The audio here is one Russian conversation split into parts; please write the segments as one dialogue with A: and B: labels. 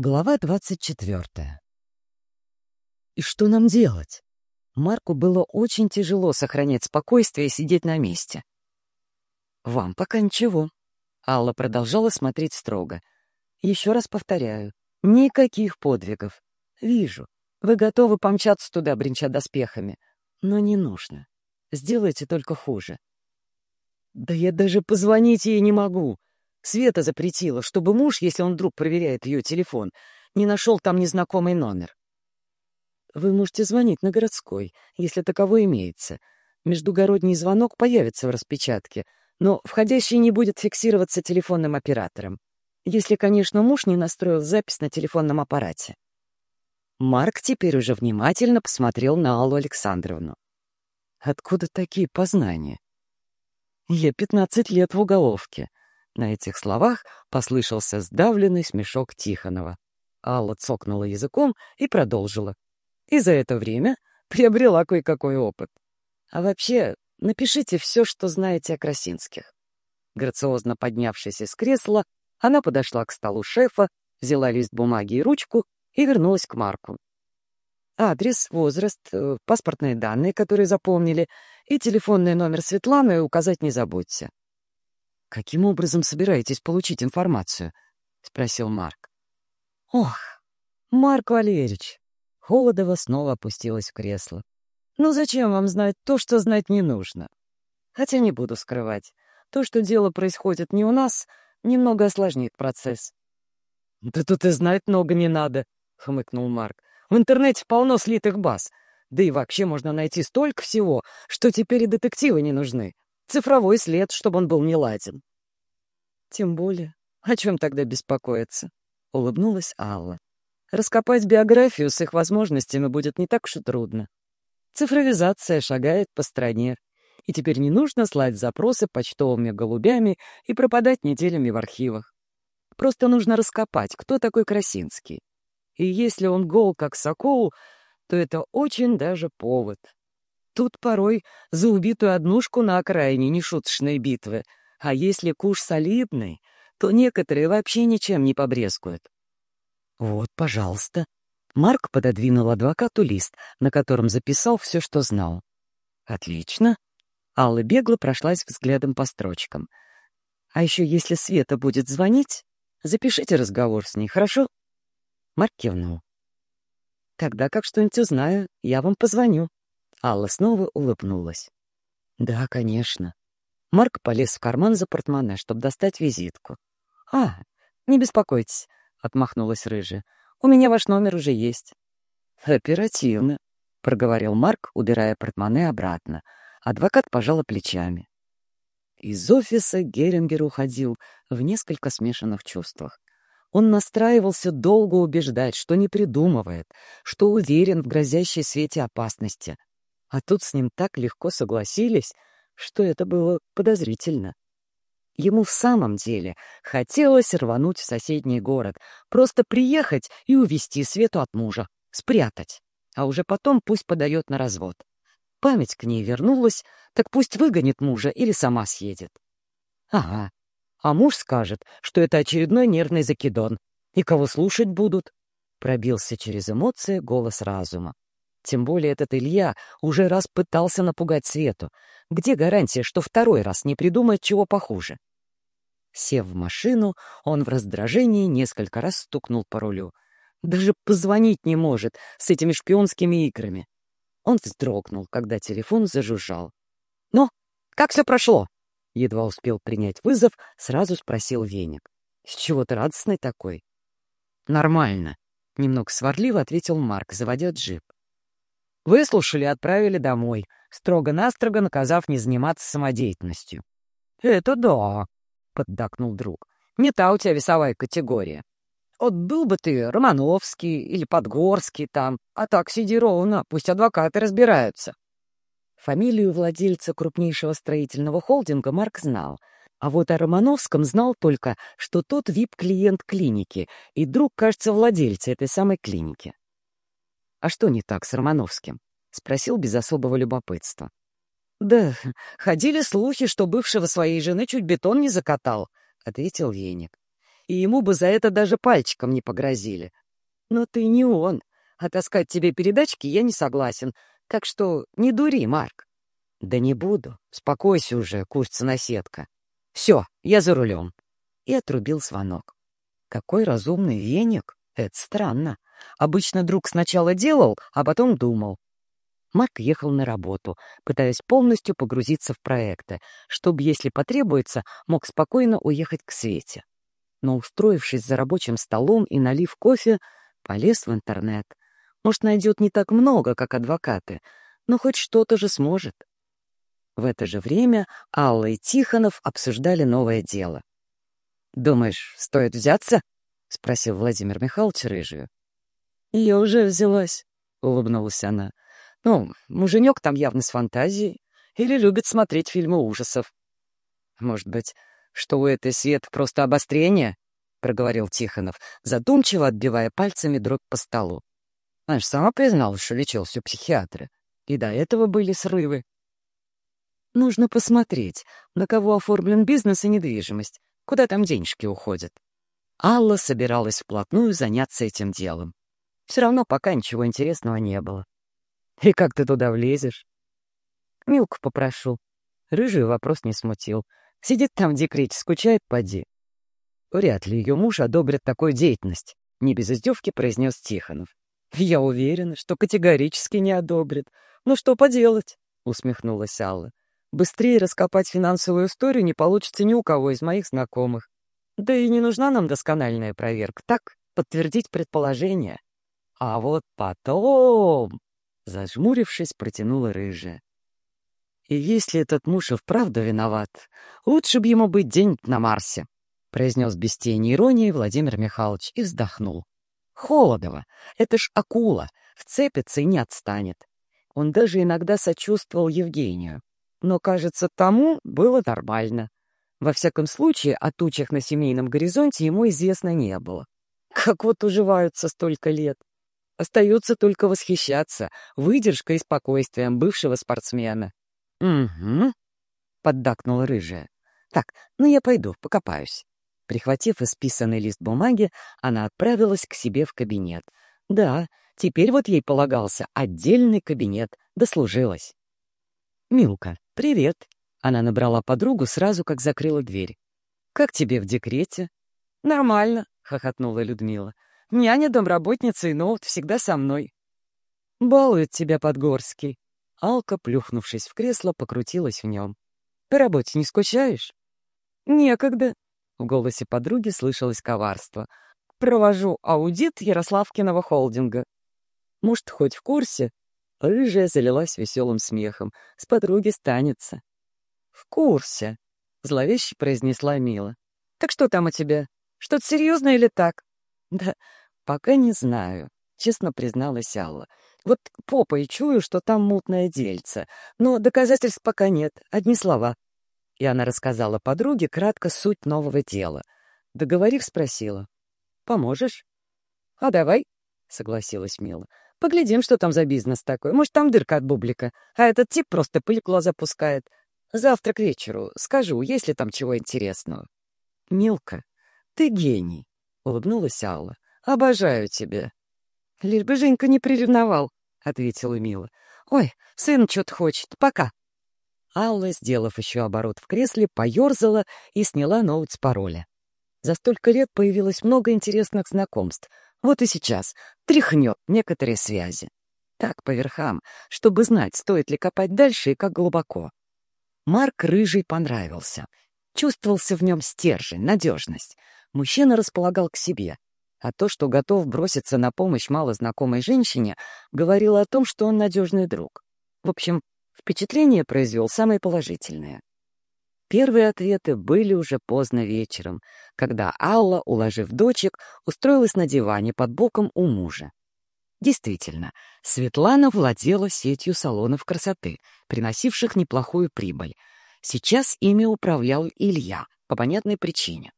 A: Глава двадцать четвертая. И что нам делать? Марку было очень тяжело сохранять спокойствие и сидеть на месте. Вам пока ничего. Алла продолжала смотреть строго. Еще раз повторяю, никаких подвигов. Вижу, вы готовы помчаться туда, бренча доспехами. Но не нужно. Сделайте только хуже. Да я даже позвонить ей не могу. Света запретила, чтобы муж, если он вдруг проверяет ее телефон, не нашел там незнакомый номер. Вы можете звонить на городской, если таковой имеется. Междугородний звонок появится в распечатке, но входящий не будет фиксироваться телефонным оператором. Если, конечно, муж не настроил запись на телефонном аппарате. Марк теперь уже внимательно посмотрел на Аллу Александровну. Откуда такие познания? Я пятнадцать лет в уголовке. На этих словах послышался сдавленный смешок Тихонова. Алла цокнула языком и продолжила. И за это время приобрела кое-какой опыт. А вообще, напишите все, что знаете о Красинских. Грациозно поднявшись из кресла, она подошла к столу шефа, взяла лист бумаги и ручку и вернулась к Марку. Адрес, возраст, э, паспортные данные, которые запомнили, и телефонный номер Светланы указать не забудьте. «Каким образом собираетесь получить информацию?» — спросил Марк. «Ох, Марк Валерьевич!» Холодова снова опустилась в кресло. «Ну зачем вам знать то, что знать не нужно? Хотя не буду скрывать. То, что дело происходит не у нас, немного осложнит процесс». «Да тут и знать много не надо», — хмыкнул Марк. «В интернете полно слитых баз. Да и вообще можно найти столько всего, что теперь и детективы не нужны. Цифровой след, чтобы он был не ладен. Тем более, о чем тогда беспокоиться? Улыбнулась Алла. Раскопать биографию с их возможностями будет не так уж и трудно. Цифровизация шагает по стране, и теперь не нужно слать запросы почтовыми голубями и пропадать неделями в архивах. Просто нужно раскопать, кто такой Красинский. И если он гол, как сокол, то это очень даже повод. Тут порой за убитую однушку на окраине нешуточной битвы, а если куш солидный, то некоторые вообще ничем не побрезгуют. Вот, пожалуйста. Марк пододвинул адвокату лист, на котором записал все, что знал. Отлично. Алла бегло прошлась взглядом по строчкам. А еще если Света будет звонить, запишите разговор с ней, хорошо? Марк кивнул. Тогда как что-нибудь узнаю, я вам позвоню. Алла снова улыбнулась. «Да, конечно». Марк полез в карман за портмоне, чтобы достать визитку. «А, не беспокойтесь», — отмахнулась рыжая. «У меня ваш номер уже есть». «Оперативно», — проговорил Марк, убирая портмоне обратно. Адвокат пожала плечами. Из офиса Герингер уходил в несколько смешанных чувствах. Он настраивался долго убеждать, что не придумывает, что уверен в грозящей свете опасности, а тут с ним так легко согласились, что это было подозрительно. Ему в самом деле хотелось рвануть в соседний город, просто приехать и увести Свету от мужа, спрятать, а уже потом пусть подает на развод. Память к ней вернулась, так пусть выгонит мужа или сама съедет. Ага, а муж скажет, что это очередной нервный закидон. И кого слушать будут? Пробился через эмоции голос разума. Тем более этот Илья уже раз пытался напугать Свету. Где гарантия, что второй раз не придумает чего похуже? Сев в машину, он в раздражении несколько раз стукнул по рулю. Даже позвонить не может с этими шпионскими играми. Он вздрогнул, когда телефон зажужжал. «Ну, как все прошло?» Едва успел принять вызов, сразу спросил Веник. «С чего ты радостный такой?» «Нормально», — немного сварливо ответил Марк, заводя джип. Выслушали отправили домой, строго-настрого наказав не заниматься самодеятельностью. «Это да», — поддакнул друг. «Не та у тебя весовая категория. Вот был бы ты Романовский или Подгорский там, а так сиди ровно, пусть адвокаты разбираются». Фамилию владельца крупнейшего строительного холдинга Марк знал, а вот о Романовском знал только, что тот вип-клиент клиники и друг, кажется, владельца этой самой клиники. «А что не так с Романовским?» — спросил без особого любопытства. «Да, ходили слухи, что бывшего своей жены чуть бетон не закатал», — ответил Веник. и ему бы за это даже пальчиком не погрозили. Но ты не он, а таскать тебе передачки я не согласен, так что не дури, Марк. Да не буду, спокойся уже, курс-наседка. Все, я за рулем. И отрубил звонок. Какой разумный веник, это странно. Обычно друг сначала делал, а потом думал. Марк ехал на работу, пытаясь полностью погрузиться в проекты, чтобы, если потребуется, мог спокойно уехать к Свете. Но, устроившись за рабочим столом и налив кофе, полез в интернет. Может, найдет не так много, как адвокаты, но хоть что-то же сможет. В это же время Алла и Тихонов обсуждали новое дело. «Думаешь, стоит взяться?» — спросил Владимир Михайлович Рыжию. «Я уже взялась», — улыбнулась она. Ну, муженек там явно с фантазией или любит смотреть фильмы ужасов. Может быть, что у этой свет просто обострение? — проговорил Тихонов, задумчиво отбивая пальцами дробь по столу. Она же сама призналась, что лечился у психиатра. И до этого были срывы. Нужно посмотреть, на кого оформлен бизнес и недвижимость, куда там денежки уходят. Алла собиралась вплотную заняться этим делом. Все равно пока ничего интересного не было. И как ты туда влезешь? Милку попрошу. Рыжий вопрос не смутил. Сидит там в декрете, скучает, поди. Вряд ли ее муж одобрит такую деятельность, не без издевки произнес Тихонов. Я уверена, что категорически не одобрит. Ну что поделать? Усмехнулась Алла. Быстрее раскопать финансовую историю не получится ни у кого из моих знакомых. Да и не нужна нам доскональная проверка. Так, подтвердить предположение. А вот потом... Зажмурившись, протянула рыжая. «И если этот муж и вправду виноват, лучше бы ему быть день на Марсе», — произнес без тени иронии Владимир Михайлович и вздохнул. «Холодова, это ж акула, вцепится и не отстанет». Он даже иногда сочувствовал Евгению, но, кажется, тому было нормально. Во всяком случае, о тучах на семейном горизонте ему известно не было. Как вот уживаются столько лет. Остается только восхищаться выдержкой и спокойствием бывшего спортсмена. — Угу, — поддакнула рыжая. — Так, ну я пойду, покопаюсь. Прихватив исписанный лист бумаги, она отправилась к себе в кабинет. Да, теперь вот ей полагался отдельный кабинет, дослужилась. «Милка, привет!» Она набрала подругу сразу, как закрыла дверь. «Как тебе в декрете?» «Нормально», — хохотнула Людмила. Няня, домработница и ноут всегда со мной. Балует тебя Подгорский. Алка, плюхнувшись в кресло, покрутилась в нем. По работе не скучаешь? Некогда. В голосе подруги слышалось коварство. Провожу аудит Ярославкиного холдинга. Может, хоть в курсе? Рыжая залилась веселым смехом. С подруги станется. В курсе, зловеще произнесла Мила. Так что там у тебя? Что-то серьезное или так? Да «Пока не знаю», — честно призналась Алла. «Вот попой чую, что там мутное дельце, но доказательств пока нет, одни слова». И она рассказала подруге кратко суть нового дела. Договорив, спросила. «Поможешь?» «А давай», — согласилась Мила. «Поглядим, что там за бизнес такой. Может, там дырка от бублика, а этот тип просто пыль в глаза пускает. Завтра к вечеру скажу, есть ли там чего интересного». «Милка, ты гений», — улыбнулась Алла. Обожаю тебя. Лишь бы Женька не приревновал, — ответила Мила. Ой, сын что-то хочет. Пока. Алла, сделав еще оборот в кресле, поерзала и сняла ноут с пароля. За столько лет появилось много интересных знакомств. Вот и сейчас тряхнет некоторые связи. Так, по верхам, чтобы знать, стоит ли копать дальше и как глубоко. Марк Рыжий понравился. Чувствовался в нем стержень, надежность. Мужчина располагал к себе. А то, что готов броситься на помощь малознакомой женщине, говорило о том, что он надежный друг. В общем, впечатление произвел самое положительное. Первые ответы были уже поздно вечером, когда Алла, уложив дочек, устроилась на диване под боком у мужа. Действительно, Светлана владела сетью салонов красоты, приносивших неплохую прибыль. Сейчас ими управлял Илья, по понятной причине.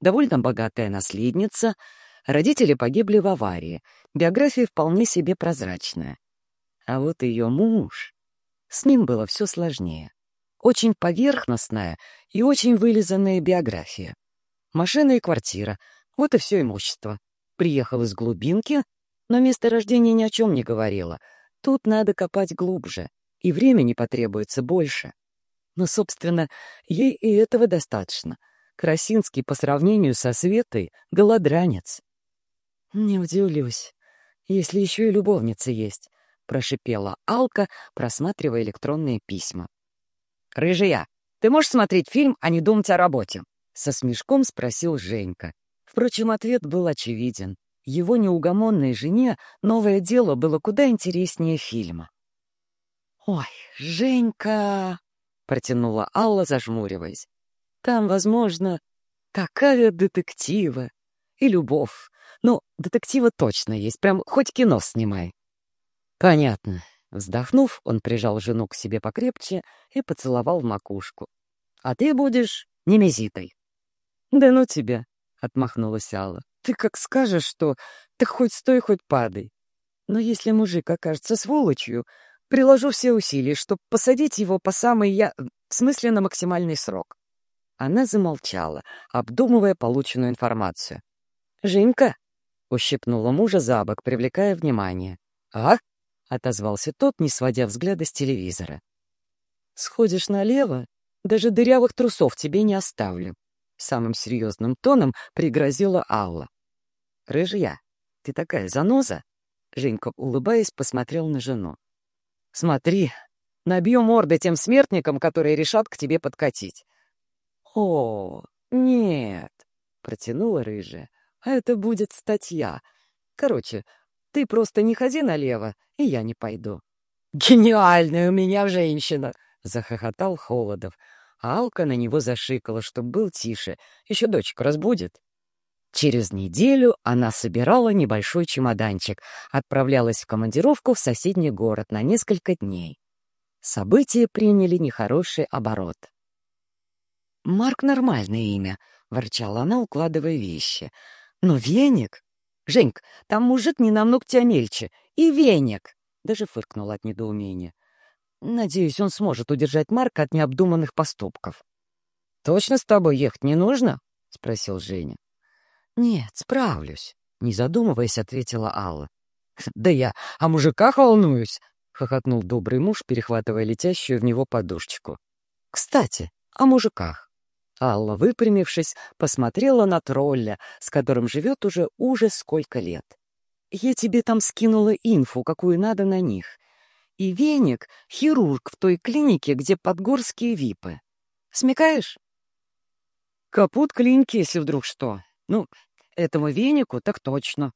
A: Довольно богатая наследница — Родители погибли в аварии. Биография вполне себе прозрачная. А вот ее муж... С ним было все сложнее. Очень поверхностная и очень вылизанная биография. Машина и квартира, Вот и все имущество. Приехал из глубинки, но место рождения ни о чем не говорило. Тут надо копать глубже, и времени потребуется больше. Но, собственно, ей и этого достаточно. Красинский по сравнению со Светой — голодранец. «Не удивлюсь, если еще и любовница есть», — прошипела Алка, просматривая электронные письма. «Рыжая, ты можешь смотреть фильм, а не думать о работе?» — со смешком спросил Женька. Впрочем, ответ был очевиден. Его неугомонной жене новое дело было куда интереснее фильма. «Ой, Женька!» — протянула Алла, зажмуриваясь. «Там, возможно, такая детектива и любовь. Ну, детектива точно есть, прям хоть кино снимай». «Понятно». Вздохнув, он прижал жену к себе покрепче и поцеловал в макушку. «А ты будешь немезитой». «Да ну тебя!» — отмахнулась Алла. «Ты как скажешь, что ты хоть стой, хоть падай. Но если мужик окажется сволочью, приложу все усилия, чтобы посадить его по самый я... в смысле на максимальный срок». Она замолчала, обдумывая полученную информацию. «Женька!» — ущипнула мужа за бок, привлекая внимание. «А?» — отозвался тот, не сводя взгляда с телевизора. «Сходишь налево, даже дырявых трусов тебе не оставлю», — самым серьезным тоном пригрозила Алла. «Рыжья, ты такая заноза?» Женька, улыбаясь, посмотрел на жену. «Смотри, набью морды тем смертникам, которые решат к тебе подкатить». «О, нет», — протянула рыжая, — «а это будет статья. Короче, ты просто не ходи налево, и я не пойду». «Гениальная у меня женщина!» — захохотал Холодов. А Алка на него зашикала, чтоб был тише. Еще дочка разбудит. Через неделю она собирала небольшой чемоданчик, отправлялась в командировку в соседний город на несколько дней. События приняли нехороший оборот. «Марк — нормальное имя», — ворчала она, укладывая вещи. «Но веник? «Женьк, там мужик не намного тебя мельче. И веник!» Даже фыркнул от недоумения. «Надеюсь, он сможет удержать Марка от необдуманных поступков». «Точно с тобой ехать не нужно?» — спросил Женя. «Нет, справлюсь», — не задумываясь, ответила Алла. «Да я о мужиках волнуюсь», — хохотнул добрый муж, перехватывая летящую в него подушечку. «Кстати, о мужиках. Алла, выпрямившись, посмотрела на тролля, с которым живет уже уже сколько лет. «Я тебе там скинула инфу, какую надо на них. И веник — хирург в той клинике, где подгорские випы. Смекаешь?» «Капут клиники, если вдруг что. Ну, этому венику так точно»,